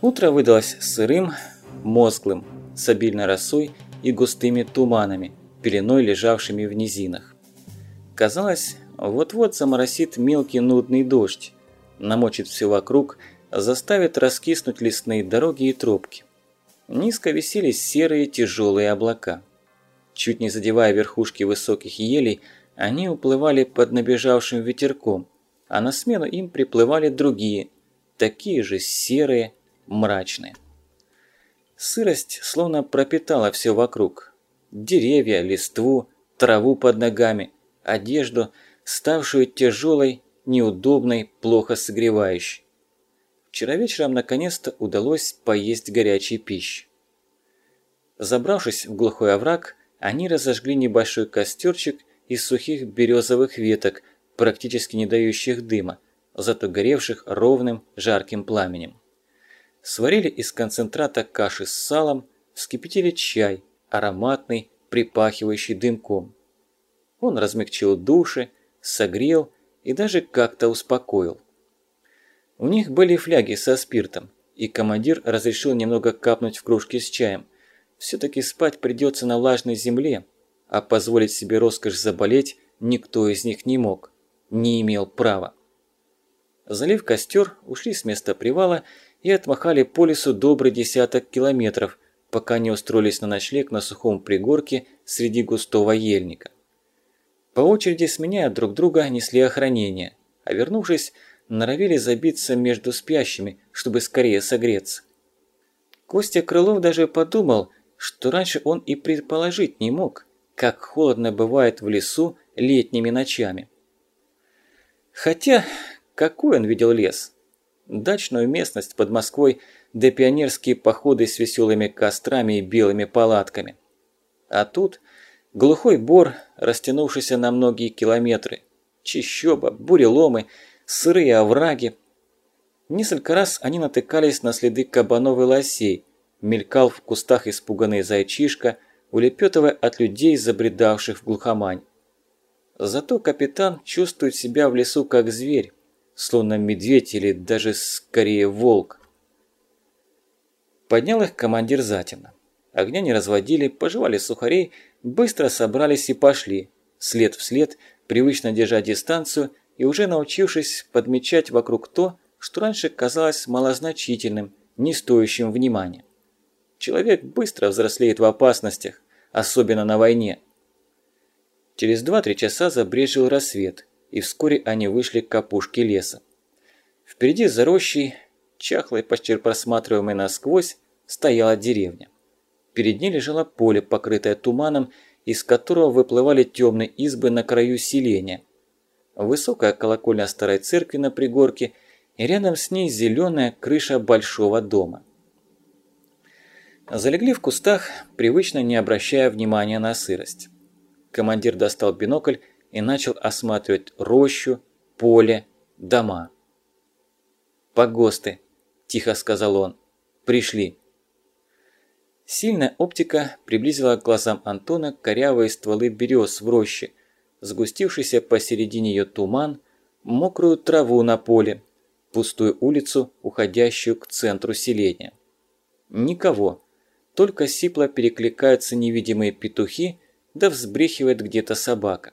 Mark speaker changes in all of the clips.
Speaker 1: Утро выдалось сырым, мозглым, с обильной росой и густыми туманами, пеленой лежавшими в низинах. Казалось, вот-вот заморосит мелкий нудный дождь, намочит все вокруг, заставит раскиснуть лесные дороги и тропки. Низко висели серые тяжелые облака. Чуть не задевая верхушки высоких елей, они уплывали под набежавшим ветерком, а на смену им приплывали другие, такие же серые, мрачные. Сырость словно пропитала все вокруг. Деревья, листву, траву под ногами, одежду, ставшую тяжелой, неудобной, плохо согревающей. Вчера вечером наконец-то удалось поесть горячей пищи. Забравшись в глухой овраг, они разожгли небольшой костерчик из сухих березовых веток, практически не дающих дыма, зато горевших ровным жарким пламенем. Сварили из концентрата каши с салом, вскипятили чай, ароматный, припахивающий дымком. Он размягчил души, согрел и даже как-то успокоил. У них были фляги со спиртом, и командир разрешил немного капнуть в кружки с чаем. Все-таки спать придется на влажной земле, а позволить себе роскошь заболеть никто из них не мог, не имел права. Залив костер, ушли с места привала и отмахали по лесу добрый десяток километров, пока не устроились на ночлег на сухом пригорке среди густого ельника. По очереди, сменяя друг друга, несли охранение, а вернувшись, норовили забиться между спящими, чтобы скорее согреться. Костя Крылов даже подумал, что раньше он и предположить не мог, как холодно бывает в лесу летними ночами. Хотя, какой он видел лес? дачную местность под Москвой да пионерские походы с веселыми кострами и белыми палатками. А тут глухой бор, растянувшийся на многие километры, чищоба, буреломы, сырые овраги. Несколько раз они натыкались на следы кабанов и лосей, мелькал в кустах испуганный зайчишка, улепетывая от людей, забредавших в глухомань. Зато капитан чувствует себя в лесу как зверь, словно медведь или даже скорее волк. Поднял их командир затемно. Огня не разводили, пожевали сухарей, быстро собрались и пошли, след в след, привычно держа дистанцию и уже научившись подмечать вокруг то, что раньше казалось малозначительным, не стоящим внимания. Человек быстро взрослеет в опасностях, особенно на войне. Через 2-3 часа забрежил рассвет – и вскоре они вышли к опушке леса. Впереди за рощей, чахлой, почти просматриваемой насквозь, стояла деревня. Перед ней лежало поле, покрытое туманом, из которого выплывали темные избы на краю селения. Высокая колокольня старой церкви на пригорке и рядом с ней зеленая крыша большого дома. Залегли в кустах, привычно не обращая внимания на сырость. Командир достал бинокль и начал осматривать рощу, поле, дома. «Погосты», – тихо сказал он. «Пришли». Сильная оптика приблизила к глазам Антона корявые стволы берез в роще, сгустившийся посередине ее туман, мокрую траву на поле, пустую улицу, уходящую к центру селения. Никого, только сипло перекликаются невидимые петухи, да взбрехивает где-то собака.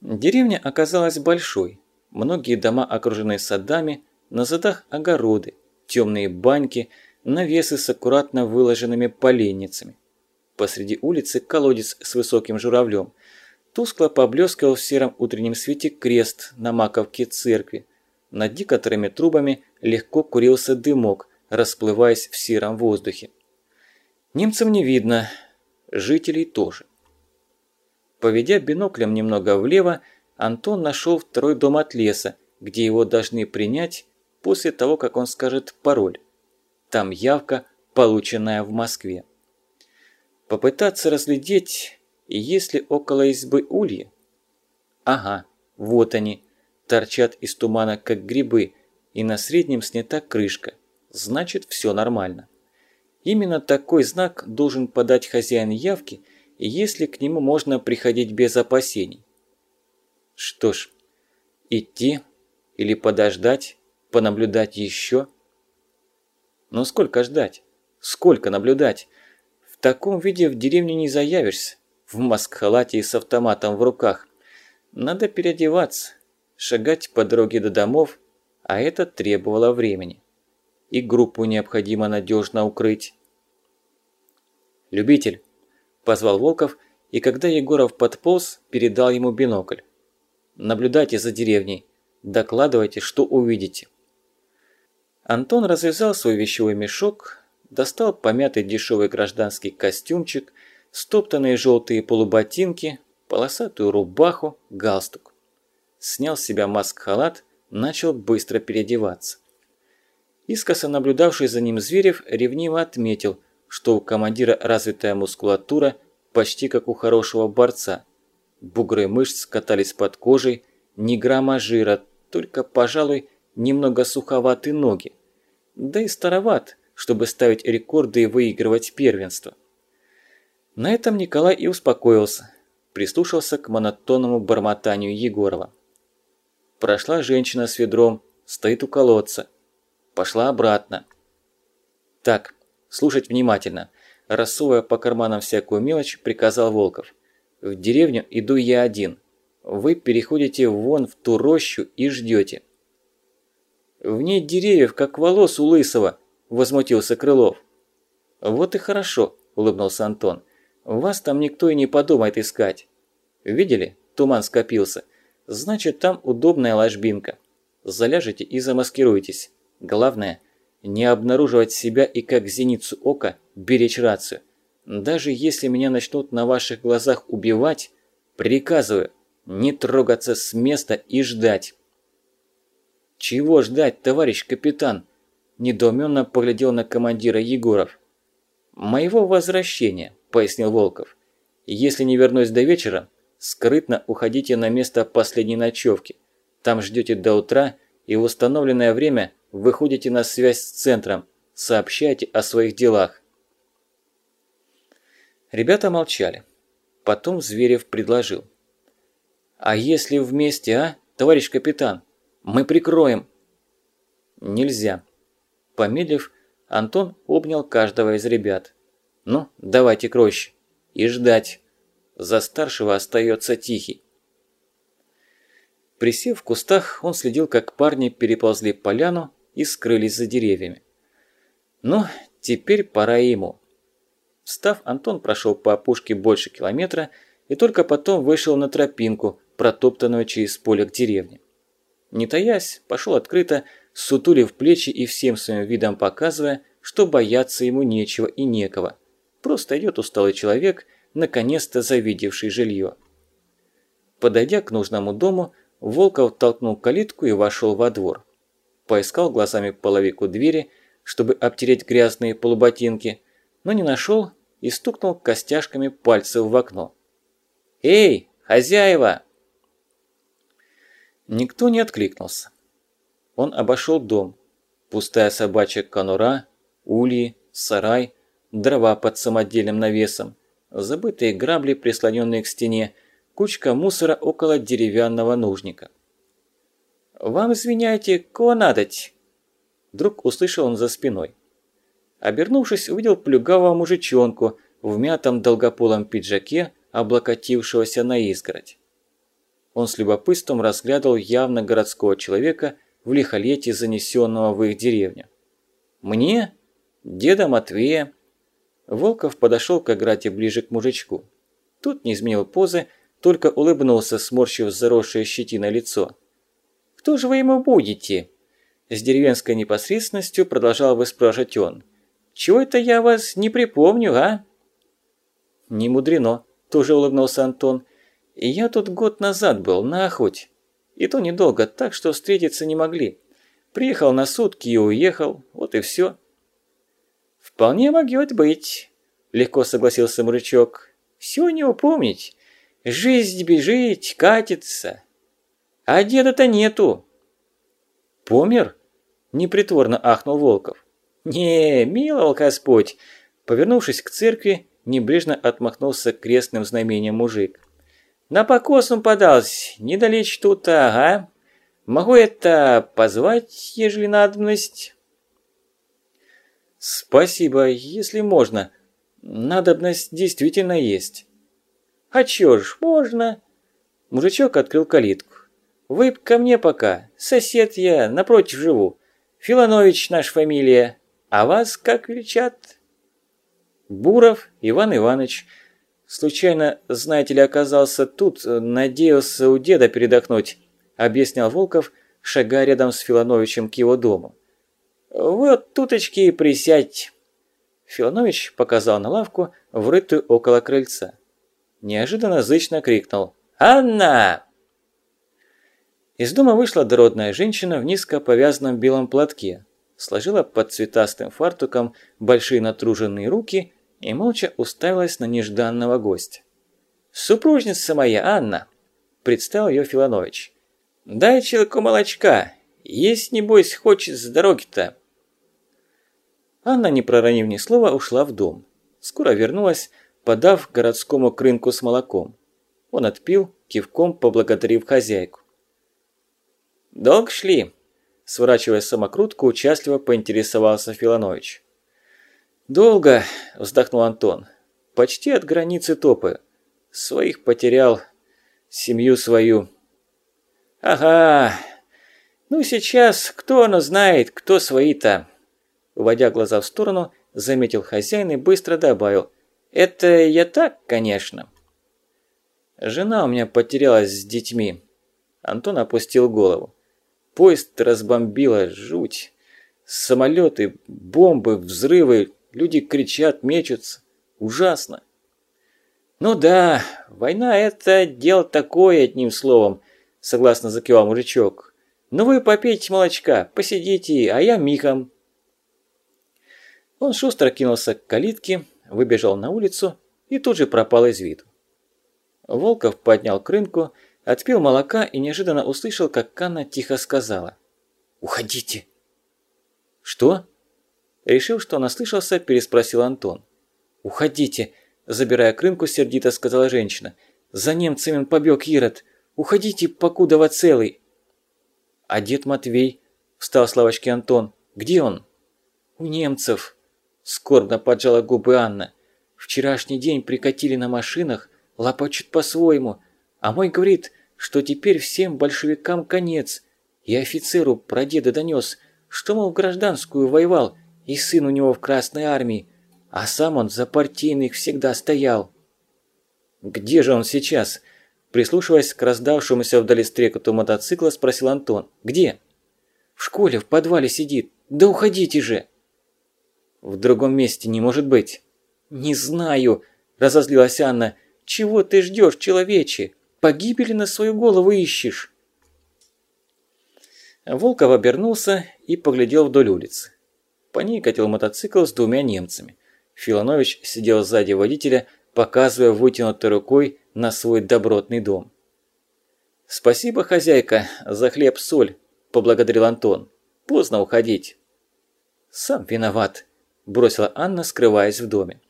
Speaker 1: Деревня оказалась большой. Многие дома окружены садами, на задах огороды, темные баньки, навесы с аккуратно выложенными поленницами. Посреди улицы колодец с высоким журавлем. Тускло поблескивал в сером утреннем свете крест на маковке церкви. Над некоторыми трубами легко курился дымок, расплываясь в сером воздухе. Немцев не видно, жителей тоже. Поведя биноклем немного влево, Антон нашел второй дом от леса, где его должны принять после того, как он скажет пароль. Там явка, полученная в Москве. Попытаться разглядеть, есть ли около избы ульи? Ага, вот они, торчат из тумана, как грибы, и на среднем снята крышка. Значит, все нормально. Именно такой знак должен подать хозяин явки – если к нему можно приходить без опасений. Что ж, Идти или подождать, понаблюдать еще? Но сколько ждать? Сколько наблюдать? В таком виде в деревню не заявишься, в маскхалате и с автоматом в руках. Надо переодеваться, шагать по дороге до домов, а это требовало времени. И группу необходимо надежно укрыть. «Любитель!» – позвал Волков, и когда Егоров подполз, передал ему бинокль. «Наблюдайте за деревней, докладывайте, что увидите». Антон развязал свой вещевой мешок, достал помятый дешевый гражданский костюмчик, стоптанные желтые полуботинки, полосатую рубаху, галстук. Снял с себя маск-халат, начал быстро переодеваться. Искоса наблюдавший за ним Зверев ревниво отметил, что у командира развитая мускулатура почти как у хорошего борца. Бугры мышц катались под кожей, ни грамма жира, только, пожалуй, немного суховаты ноги да и староват, чтобы ставить рекорды и выигрывать первенство. На этом Николай и успокоился, прислушался к монотонному бормотанию Егорова. Прошла женщина с ведром, стоит у колодца. Пошла обратно. Так, слушать внимательно. Рассовывая по карманам всякую мелочь, приказал Волков. В деревню иду я один. Вы переходите вон в ту рощу и ждете. «В ней деревьев, как волос у Лысого», – возмутился Крылов. «Вот и хорошо», – улыбнулся Антон. «Вас там никто и не подумает искать. Видели? Туман скопился. Значит, там удобная ложбинка. Заляжете и замаскируйтесь. Главное – не обнаруживать себя и как зеницу ока беречь рацию. Даже если меня начнут на ваших глазах убивать, приказываю не трогаться с места и ждать». «Чего ждать, товарищ капитан?» – недоуменно поглядел на командира Егоров. «Моего возвращения», – пояснил Волков. «Если не вернусь до вечера, скрытно уходите на место последней ночевки. Там ждете до утра и в установленное время выходите на связь с центром, сообщайте о своих делах». Ребята молчали. Потом Зверев предложил. «А если вместе, а, товарищ капитан?» Мы прикроем!» «Нельзя!» Помедлив, Антон обнял каждого из ребят. «Ну, давайте крощ. И ждать. За старшего остается тихий». Присев в кустах, он следил, как парни переползли поляну и скрылись за деревьями. Ну, теперь пора ему. Встав, Антон прошел по опушке больше километра и только потом вышел на тропинку, протоптанную через поле к деревне. Не таясь, пошел открыто, сутулив плечи и всем своим видом показывая, что бояться ему нечего и некого. Просто идет усталый человек, наконец-то завидевший жилье. Подойдя к нужному дому, Волков толкнул калитку и вошел во двор. Поискал глазами половику двери, чтобы обтереть грязные полуботинки, но не нашел и стукнул костяшками пальцев в окно. «Эй, хозяева!» Никто не откликнулся. Он обошел дом. Пустая собачья конура, ульи, сарай, дрова под самодельным навесом, забытые грабли, прислоненные к стене, кучка мусора около деревянного нужника. «Вам, извиняйте, кого надоть?» Вдруг услышал он за спиной. Обернувшись, увидел плюгавого мужичонку в мятом долгополом пиджаке, облокотившегося на изгородь. Он с любопытством разглядывал явно городского человека в лихолетии, занесенного в их деревню. «Мне? Деда Матвея?» Волков подошел к ограде ближе к мужичку. Тут не изменил позы, только улыбнулся, сморщив заросшее щетиной лицо. «Кто же вы ему будете?» С деревенской непосредственностью продолжал выспрашивать он. «Чего это я вас не припомню, а?» «Не мудрено», – тоже улыбнулся Антон. Я тут год назад был, на охоте. И то недолго, так что встретиться не могли. Приехал на сутки и уехал, вот и все. «Вполне могет быть», – легко согласился мужичок. «Все не упомнить. Жизнь бежит, катится. А деда-то нету». «Помер?» – непритворно ахнул Волков. «Не, миловал Господь!» Повернувшись к церкви, небрежно отмахнулся крестным знамением мужик. На покос он подался, недалече тут, ага. Могу это позвать, ежели надобность?» «Спасибо, если можно. Надобность действительно есть». «А чё ж, можно?» Мужичок открыл калитку. «Вы ко мне пока. Сосед я, напротив живу. Филанович наш фамилия. А вас как величат?» «Буров Иван Иванович. Случайно, знаете ли, оказался тут, надеялся у деда передохнуть», объяснял Волков, шагая рядом с Филановичем к его дому. «Вот туточки и присядь». Филонович показал на лавку, врытую около крыльца. Неожиданно зычно крикнул «Анна!». Из дома вышла дородная женщина в низко повязанном белом платке, сложила под цветастым фартуком большие натруженные руки и молча уставилась на нежданного гостя. «Супружница моя, Анна!» – представил ее Филонович. «Дай человеку молочка, есть, небось, хочет с дороги-то». Анна, не проронив ни слова, ушла в дом. Скоро вернулась, подав городскому к рынку с молоком. Он отпил, кивком поблагодарив хозяйку. «Долго шли?» Сворачивая самокрутку, участливо поинтересовался Филонович. «Долго», – вздохнул Антон. «Почти от границы топы. Своих потерял, семью свою». «Ага. Ну сейчас кто оно знает, кто свои-то?» Уводя глаза в сторону, заметил хозяин и быстро добавил. «Это я так, конечно». «Жена у меня потерялась с детьми». Антон опустил голову. Поезд разбомбило, жуть. Самолеты, бомбы, взрывы, люди кричат, мечутся. Ужасно. «Ну да, война – это дело такое, одним словом», – согласно закивал мужичок. «Ну вы попейте молочка, посидите, а я михом». Он шустро кинулся к калитке, выбежал на улицу и тут же пропал из виду. Волков поднял крынку, отпил молока и неожиданно услышал, как Канна тихо сказала. «Уходите!» «Что?» Решил, что он ослышался, переспросил Антон. «Уходите!» Забирая крынку, сердито сказала женщина. «За немцами побег Ирод! Уходите, покуда целый!» «А дед Матвей?» Встал с лавочки Антон. «Где он?» «У немцев!» Скорбно поджала губы Анна. Вчерашний день прикатили на машинах, лопочут по-своему. А мой говорит, что теперь всем большевикам конец. И офицеру про деда донес, что, мол, в гражданскую воевал, и сын у него в Красной Армии. А сам он за партийных всегда стоял. «Где же он сейчас?» Прислушиваясь к раздавшемуся вдали стрекоту мотоцикла, спросил Антон. «Где?» «В школе, в подвале сидит. Да уходите же!» В другом месте не может быть. Не знаю, разозлилась Анна. Чего ты ждешь, человече? Погибели на свою голову ищешь. Волков обернулся и поглядел вдоль улицы. По ней катил мотоцикл с двумя немцами. Филонович сидел сзади водителя, показывая вытянутой рукой на свой добротный дом. «Спасибо, хозяйка, за хлеб-соль», – поблагодарил Антон. «Поздно уходить». «Сам виноват», бросила Анна, скрываясь в доме.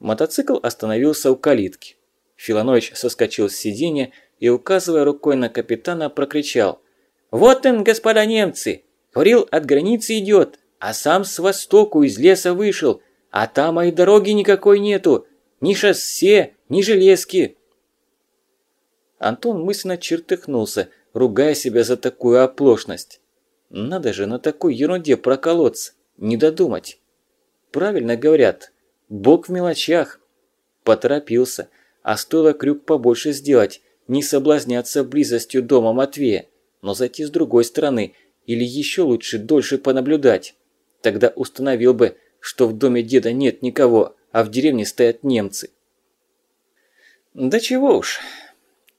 Speaker 1: Мотоцикл остановился у калитки. Филонович соскочил с сиденья и, указывая рукой на капитана, прокричал. «Вот он, господа немцы! Говорил, от границы идет, а сам с востоку из леса вышел, а там и дороги никакой нету, ни шоссе, ни железки!» Антон мысленно чертыхнулся, ругая себя за такую оплошность. Надо же на такой ерунде проколоться, не додумать. Правильно говорят, Бог в мелочах. Поторопился, а стоило крюк побольше сделать, не соблазняться близостью дома Матвея, но зайти с другой стороны, или еще лучше дольше понаблюдать. Тогда установил бы, что в доме деда нет никого, а в деревне стоят немцы. Да чего уж,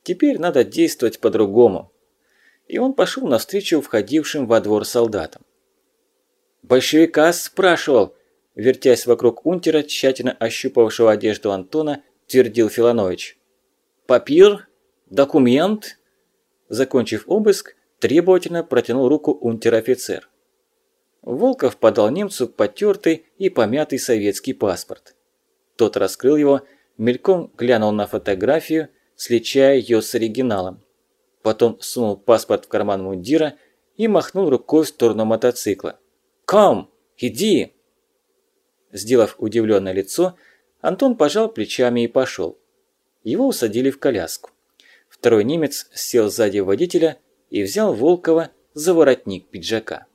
Speaker 1: теперь надо действовать по-другому. И он пошел навстречу входившим во двор солдатам. «Большевика спрашивал», Вертясь вокруг унтера, тщательно ощупавшего одежду Антона, твердил Филанович. «Папир? Документ?» Закончив обыск, требовательно протянул руку унтер-офицер. Волков подал немцу потертый и помятый советский паспорт. Тот раскрыл его, мельком глянул на фотографию, сличая ее с оригиналом. Потом сунул паспорт в карман мундира и махнул рукой в сторону мотоцикла. «Ком! Иди!» Сделав удивленное лицо, Антон пожал плечами и пошел. Его усадили в коляску. Второй немец сел сзади водителя и взял Волкова за воротник пиджака.